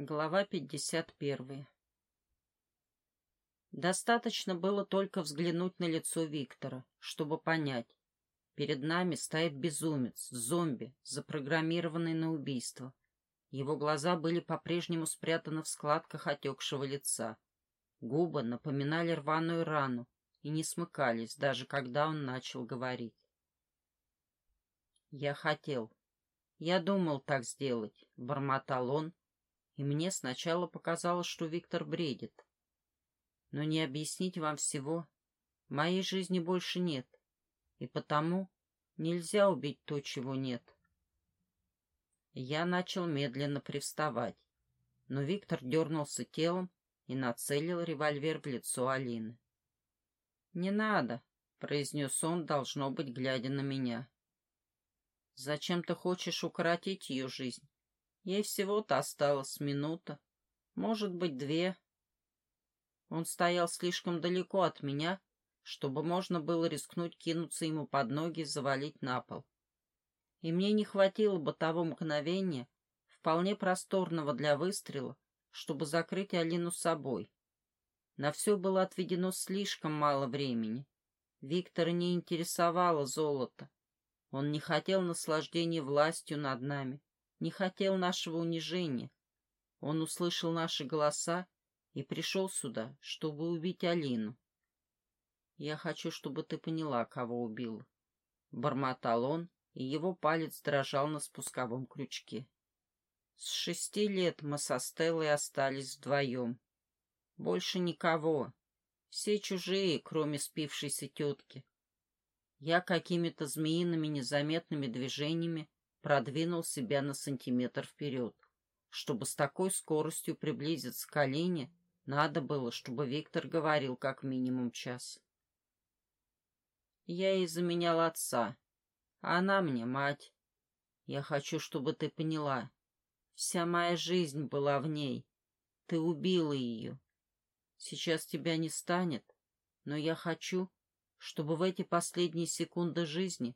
Глава 51 Достаточно было только взглянуть на лицо Виктора, чтобы понять. Перед нами стоит безумец, зомби, запрограммированный на убийство. Его глаза были по-прежнему спрятаны в складках отекшего лица. Губы напоминали рваную рану и не смыкались, даже когда он начал говорить. «Я хотел. Я думал так сделать», — бормотал он, и мне сначала показалось, что Виктор бредит. Но не объяснить вам всего. Моей жизни больше нет, и потому нельзя убить то, чего нет. Я начал медленно привставать, но Виктор дернулся телом и нацелил револьвер в лицо Алины. «Не надо», — произнес он, должно быть, глядя на меня. «Зачем ты хочешь укоротить ее жизнь? Ей всего-то осталась минута, может быть, две. Он стоял слишком далеко от меня, чтобы можно было рискнуть кинуться ему под ноги и завалить на пол. И мне не хватило бы того мгновения, вполне просторного для выстрела, чтобы закрыть Алину собой. На все было отведено слишком мало времени. Виктора не интересовало золото. Он не хотел наслаждения властью над нами не хотел нашего унижения. Он услышал наши голоса и пришел сюда, чтобы убить Алину. Я хочу, чтобы ты поняла, кого убил. Бормотал он, и его палец дрожал на спусковом крючке. С шести лет мы со Стеллой остались вдвоем. Больше никого. Все чужие, кроме спившейся тетки. Я какими-то змеиными незаметными движениями продвинул себя на сантиметр вперед. Чтобы с такой скоростью приблизиться к Алине, надо было, чтобы Виктор говорил как минимум час. Я ей заменял отца, а она мне мать. Я хочу, чтобы ты поняла. Вся моя жизнь была в ней. Ты убила ее. Сейчас тебя не станет, но я хочу, чтобы в эти последние секунды жизни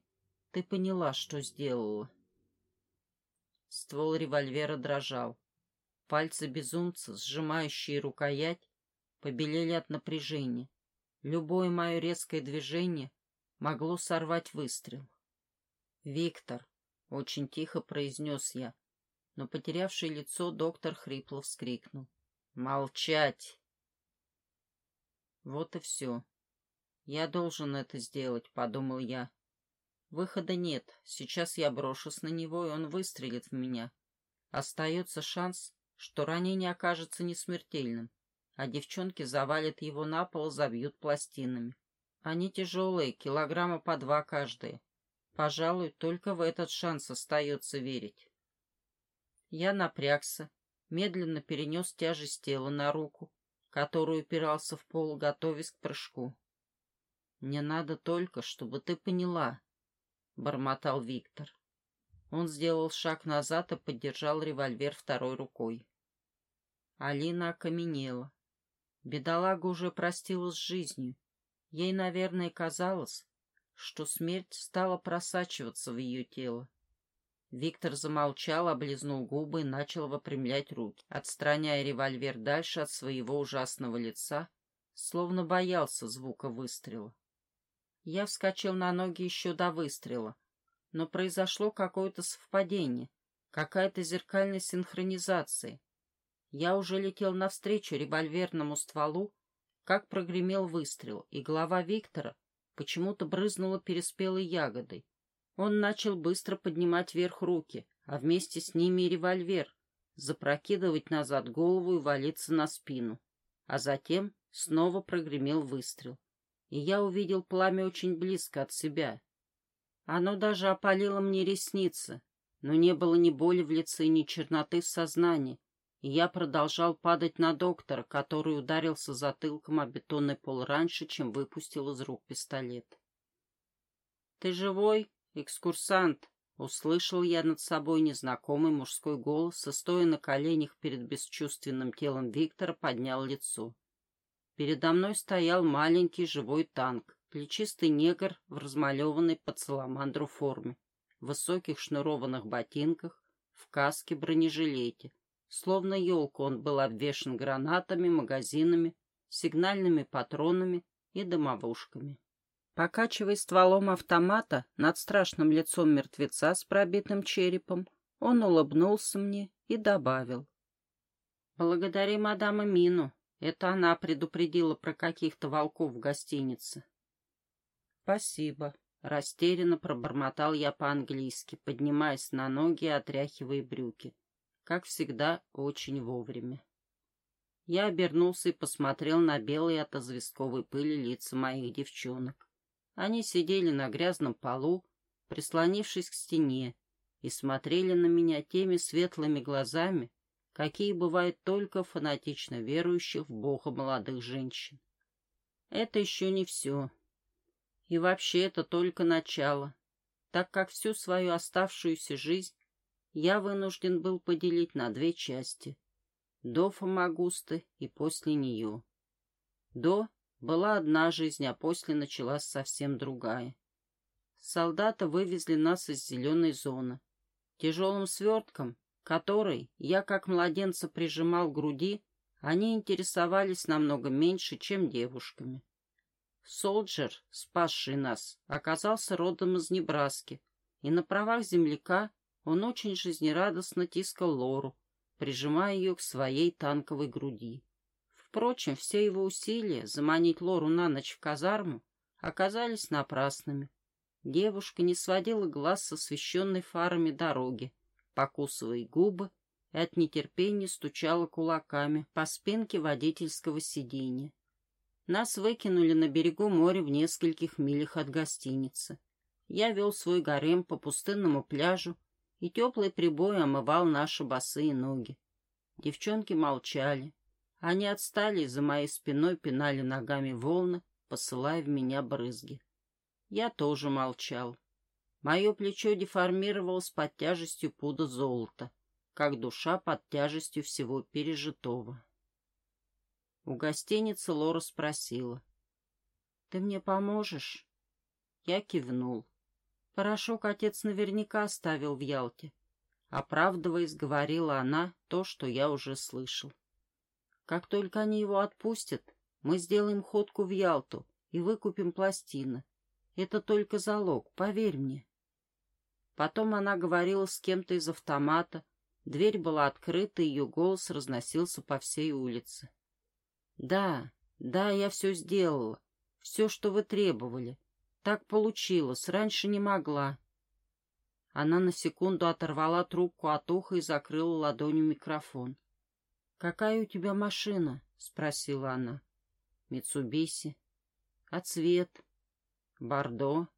ты поняла, что сделала. Ствол револьвера дрожал. Пальцы безумца, сжимающие рукоять, побелели от напряжения. Любое мое резкое движение могло сорвать выстрел. «Виктор», — очень тихо произнес я, но потерявший лицо доктор хрипло вскрикнул. «Молчать!» Вот и все. Я должен это сделать, — подумал я. Выхода нет. Сейчас я брошусь на него, и он выстрелит в меня. Остается шанс, что ранение окажется несмертельным, а девчонки завалят его на пол, забьют пластинами. Они тяжелые, килограмма по два каждые. Пожалуй, только в этот шанс остается верить. Я напрягся, медленно перенес тяжесть тела на руку, которую упирался в пол, готовясь к прыжку. Мне надо только, чтобы ты поняла, — бормотал Виктор. Он сделал шаг назад и поддержал револьвер второй рукой. Алина окаменела. Бедолага уже простилась с жизнью. Ей, наверное, казалось, что смерть стала просачиваться в ее тело. Виктор замолчал, облизнул губы и начал выпрямлять руки, отстраняя револьвер дальше от своего ужасного лица, словно боялся звука выстрела. Я вскочил на ноги еще до выстрела, но произошло какое-то совпадение, какая-то зеркальная синхронизация. Я уже летел навстречу револьверному стволу, как прогремел выстрел, и голова Виктора почему-то брызнула переспелой ягодой. Он начал быстро поднимать вверх руки, а вместе с ними и револьвер, запрокидывать назад голову и валиться на спину. А затем снова прогремел выстрел и я увидел пламя очень близко от себя. Оно даже опалило мне ресницы, но не было ни боли в лице, ни черноты в сознании, и я продолжал падать на доктора, который ударился затылком о бетонный пол раньше, чем выпустил из рук пистолет. «Ты живой, экскурсант?» — услышал я над собой незнакомый мужской голос, и, стоя на коленях перед бесчувственным телом Виктора, поднял лицо. Передо мной стоял маленький живой танк, плечистый негр в размалеванной под саламандру форме, в высоких шнурованных ботинках, в каске бронежилете, Словно елка он был обвешан гранатами, магазинами, сигнальными патронами и дымовушками. Покачивая стволом автомата над страшным лицом мертвеца с пробитым черепом, он улыбнулся мне и добавил. «Благодари мадама Мину. Это она предупредила про каких-то волков в гостинице». «Спасибо», — растерянно пробормотал я по-английски, поднимаясь на ноги и отряхивая брюки. Как всегда, очень вовремя. Я обернулся и посмотрел на белые от известковой пыли лица моих девчонок. Они сидели на грязном полу, прислонившись к стене, и смотрели на меня теми светлыми глазами, какие бывают только фанатично верующих в Бога молодых женщин. Это еще не все. И вообще это только начало, так как всю свою оставшуюся жизнь я вынужден был поделить на две части — до Фомагусты и после нее. До была одна жизнь, а после началась совсем другая. Солдаты вывезли нас из зеленой зоны. Тяжелым свертком, который я как младенца прижимал к груди, они интересовались намного меньше, чем девушками. Солджер, спасший нас, оказался родом из Небраски, и на правах земляка он очень жизнерадостно тискал Лору, прижимая ее к своей танковой груди. Впрочем, все его усилия заманить Лору на ночь в казарму оказались напрасными. Девушка не сводила глаз с освещенной фарами дороги, покусывая губы и от нетерпения стучала кулаками по спинке водительского сиденья. Нас выкинули на берегу моря в нескольких милях от гостиницы. Я вел свой гарем по пустынному пляжу, и теплый прибой омывал наши босые ноги. Девчонки молчали, они отстали за моей спиной, пинали ногами волны, посылая в меня брызги. Я тоже молчал. Мое плечо деформировалось под тяжестью пуда золота, как душа под тяжестью всего пережитого. У гостиницы Лора спросила. — Ты мне поможешь? Я кивнул. Порошок отец наверняка оставил в Ялте. Оправдываясь, говорила она то, что я уже слышал. Как только они его отпустят, мы сделаем ходку в Ялту и выкупим пластины. Это только залог, поверь мне. Потом она говорила с кем-то из автомата. Дверь была открыта, и ее голос разносился по всей улице. «Да, да, я все сделала. Все, что вы требовали. Так получилось, раньше не могла». Она на секунду оторвала трубку от уха и закрыла ладонью микрофон. «Какая у тебя машина?» — спросила она. «Митсубиси». «А цвет?» «Бордо».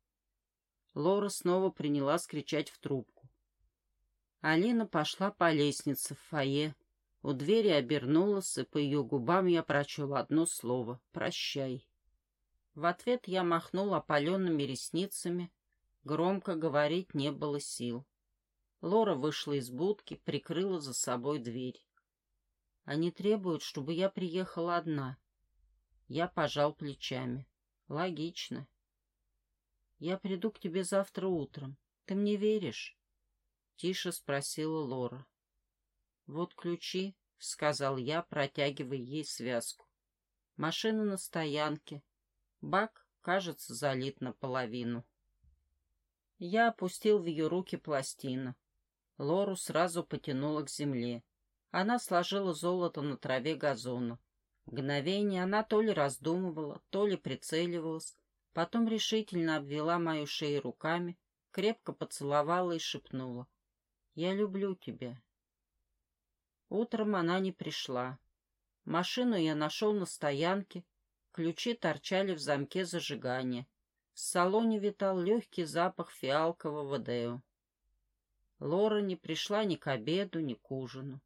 Лора снова принялась кричать в трубку. Алина пошла по лестнице в фойе. У двери обернулась, и по ее губам я прочел одно слово «Прощай». В ответ я махнул опаленными ресницами. Громко говорить не было сил. Лора вышла из будки, прикрыла за собой дверь. Они требуют, чтобы я приехала одна. Я пожал плечами. Логично. Я приду к тебе завтра утром. Ты мне веришь? Тише спросила Лора. Вот ключи, сказал я, протягивая ей связку. Машина на стоянке. Бак, кажется, залит наполовину. Я опустил в ее руки пластину. Лору сразу потянула к земле. Она сложила золото на траве газона. Мгновение она то ли раздумывала, то ли прицеливалась, потом решительно обвела мою шею руками, крепко поцеловала и шепнула. «Я люблю тебя». Утром она не пришла. Машину я нашел на стоянке, ключи торчали в замке зажигания. В салоне витал легкий запах фиалкового део. Лора не пришла ни к обеду, ни к ужину.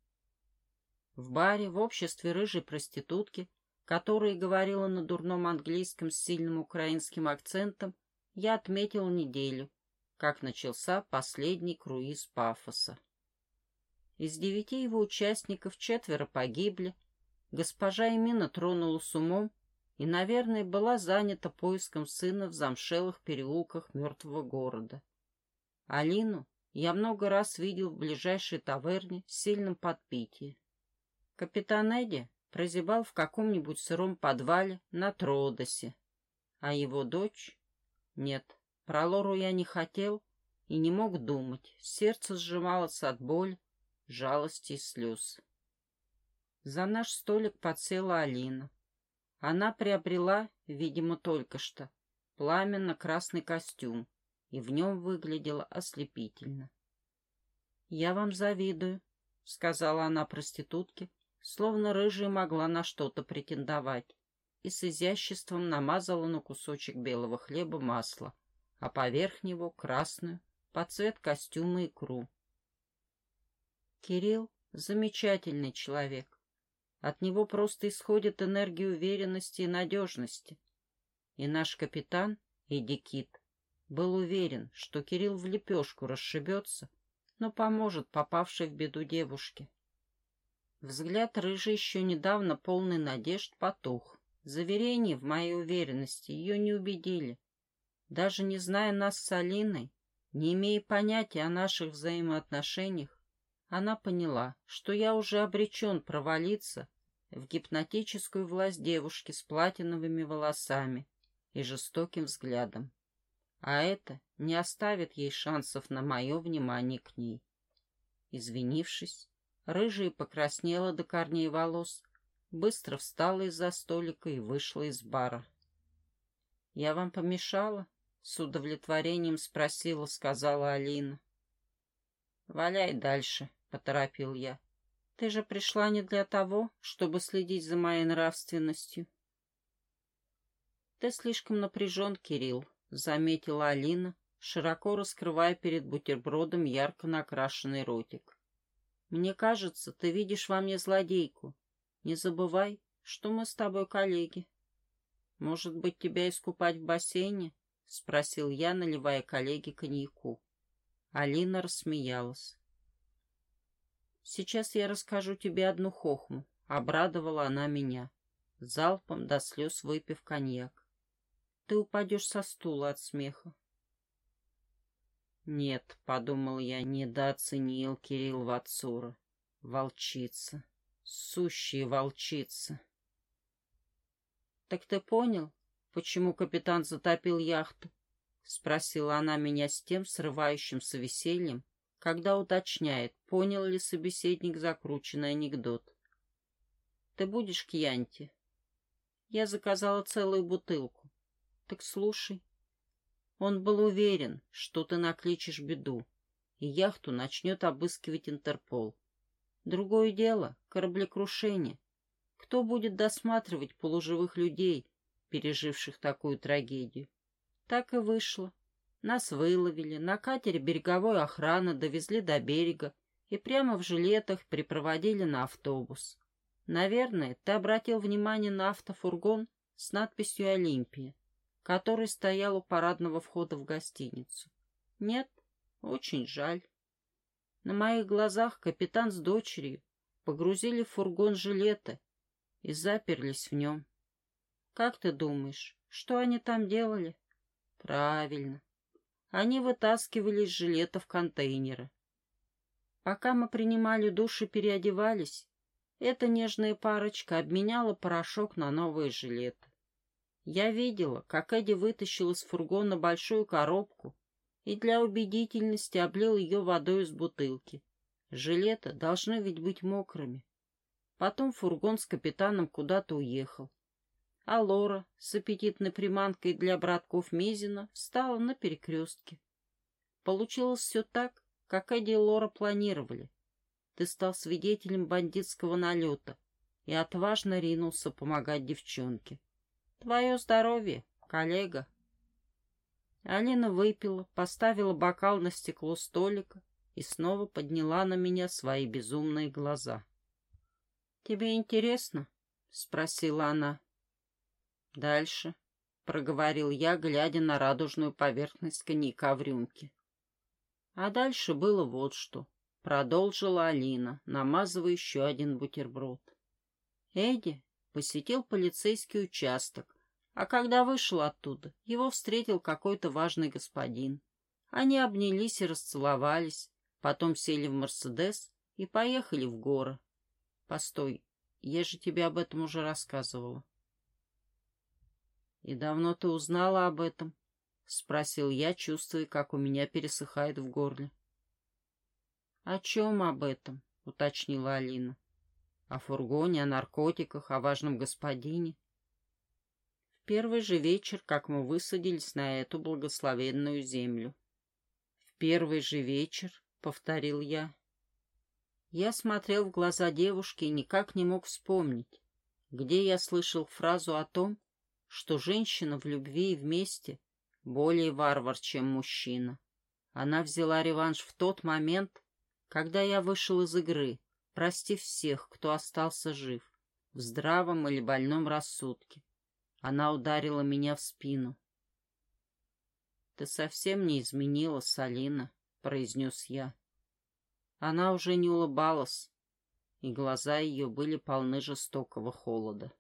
В баре, в обществе рыжей проститутки, которая говорила на дурном английском с сильным украинским акцентом, я отметил неделю, как начался последний круиз Пафоса. Из девяти его участников четверо погибли, госпожа Эмина тронулась умом и, наверное, была занята поиском сына в замшелых переулках мертвого города. Алину, я много раз видел в ближайшей таверне с сильным подпитием. Капитан Эдди прозябал в каком-нибудь сыром подвале на Тродосе, а его дочь... Нет, про Лору я не хотел и не мог думать. Сердце сжималось от боли, жалости и слез. За наш столик подсела Алина. Она приобрела, видимо, только что, пламенно-красный костюм, и в нем выглядела ослепительно. «Я вам завидую», — сказала она проститутке, словно рыжая могла на что-то претендовать, и с изяществом намазала на кусочек белого хлеба масло, а поверх него красную, под цвет костюма икру. Кирилл — замечательный человек. От него просто исходит энергия уверенности и надежности. И наш капитан, Эдди Кит, был уверен, что Кирилл в лепешку расшибется, но поможет попавшей в беду девушке. Взгляд рыжий еще недавно полный надежд потух. Заверения в моей уверенности ее не убедили. Даже не зная нас с Алиной, не имея понятия о наших взаимоотношениях, она поняла, что я уже обречен провалиться в гипнотическую власть девушки с платиновыми волосами и жестоким взглядом. А это не оставит ей шансов на мое внимание к ней. Извинившись, Рыжая покраснела до корней волос, быстро встала из-за столика и вышла из бара. — Я вам помешала? — с удовлетворением спросила, сказала Алина. — Валяй дальше, — поторопил я. — Ты же пришла не для того, чтобы следить за моей нравственностью. — Ты слишком напряжен, Кирилл, — заметила Алина, широко раскрывая перед бутербродом ярко накрашенный ротик. Мне кажется, ты видишь во мне злодейку. Не забывай, что мы с тобой коллеги. Может быть, тебя искупать в бассейне? — спросил я, наливая коллеге коньяку. Алина рассмеялась. «Сейчас я расскажу тебе одну хохму», — обрадовала она меня, залпом до слез выпив коньяк. «Ты упадешь со стула от смеха». Нет, — подумал я, — недооценил Кирилл Вацура. Волчица. Сущая волчица. Так ты понял, почему капитан затопил яхту? — спросила она меня с тем срывающимся весельем, когда уточняет, понял ли собеседник закрученный анекдот. «Ты будешь кьянти?» «Я заказала целую бутылку. Так слушай». Он был уверен, что ты накличешь беду, и яхту начнет обыскивать Интерпол. Другое дело — кораблекрушение. Кто будет досматривать полуживых людей, переживших такую трагедию? Так и вышло. Нас выловили, на катере береговой охраны довезли до берега и прямо в жилетах припроводили на автобус. Наверное, ты обратил внимание на автофургон с надписью «Олимпия» который стоял у парадного входа в гостиницу. Нет, очень жаль. На моих глазах капитан с дочерью погрузили в фургон жилеты и заперлись в нем. Как ты думаешь, что они там делали? Правильно. Они вытаскивали из жилетов контейнеры. Пока мы принимали душ и переодевались, эта нежная парочка обменяла порошок на новые жилеты. Я видела, как Эдди вытащил из фургона большую коробку и для убедительности облил ее водой из бутылки. Жилеты должны ведь быть мокрыми. Потом фургон с капитаном куда-то уехал. А Лора с аппетитной приманкой для братков Мизина встала на перекрестке. Получилось все так, как Эдди и Лора планировали. Ты стал свидетелем бандитского налета и отважно ринулся помогать девчонке. Твое здоровье, коллега. Алина выпила, поставила бокал на стекло столика и снова подняла на меня свои безумные глаза. — Тебе интересно? — спросила она. — Дальше, — проговорил я, глядя на радужную поверхность коньяка в рюмке. А дальше было вот что. Продолжила Алина, намазывая еще один бутерброд. Эдди посетил полицейский участок, а когда вышел оттуда, его встретил какой-то важный господин. Они обнялись и расцеловались, потом сели в «Мерседес» и поехали в горы. Постой, я же тебе об этом уже рассказывала. «И давно ты узнала об этом?» — спросил я, чувствуя, как у меня пересыхает в горле. «О чем об этом?» — уточнила Алина. «О фургоне, о наркотиках, о важном господине». В первый же вечер, как мы высадились на эту благословенную землю. «В первый же вечер», — повторил я. Я смотрел в глаза девушки и никак не мог вспомнить, где я слышал фразу о том, что женщина в любви и вместе более варвар, чем мужчина. Она взяла реванш в тот момент, когда я вышел из игры, простив всех, кто остался жив, в здравом или больном рассудке. Она ударила меня в спину. «Ты совсем не изменилась, Алина», — произнес я. Она уже не улыбалась, и глаза ее были полны жестокого холода.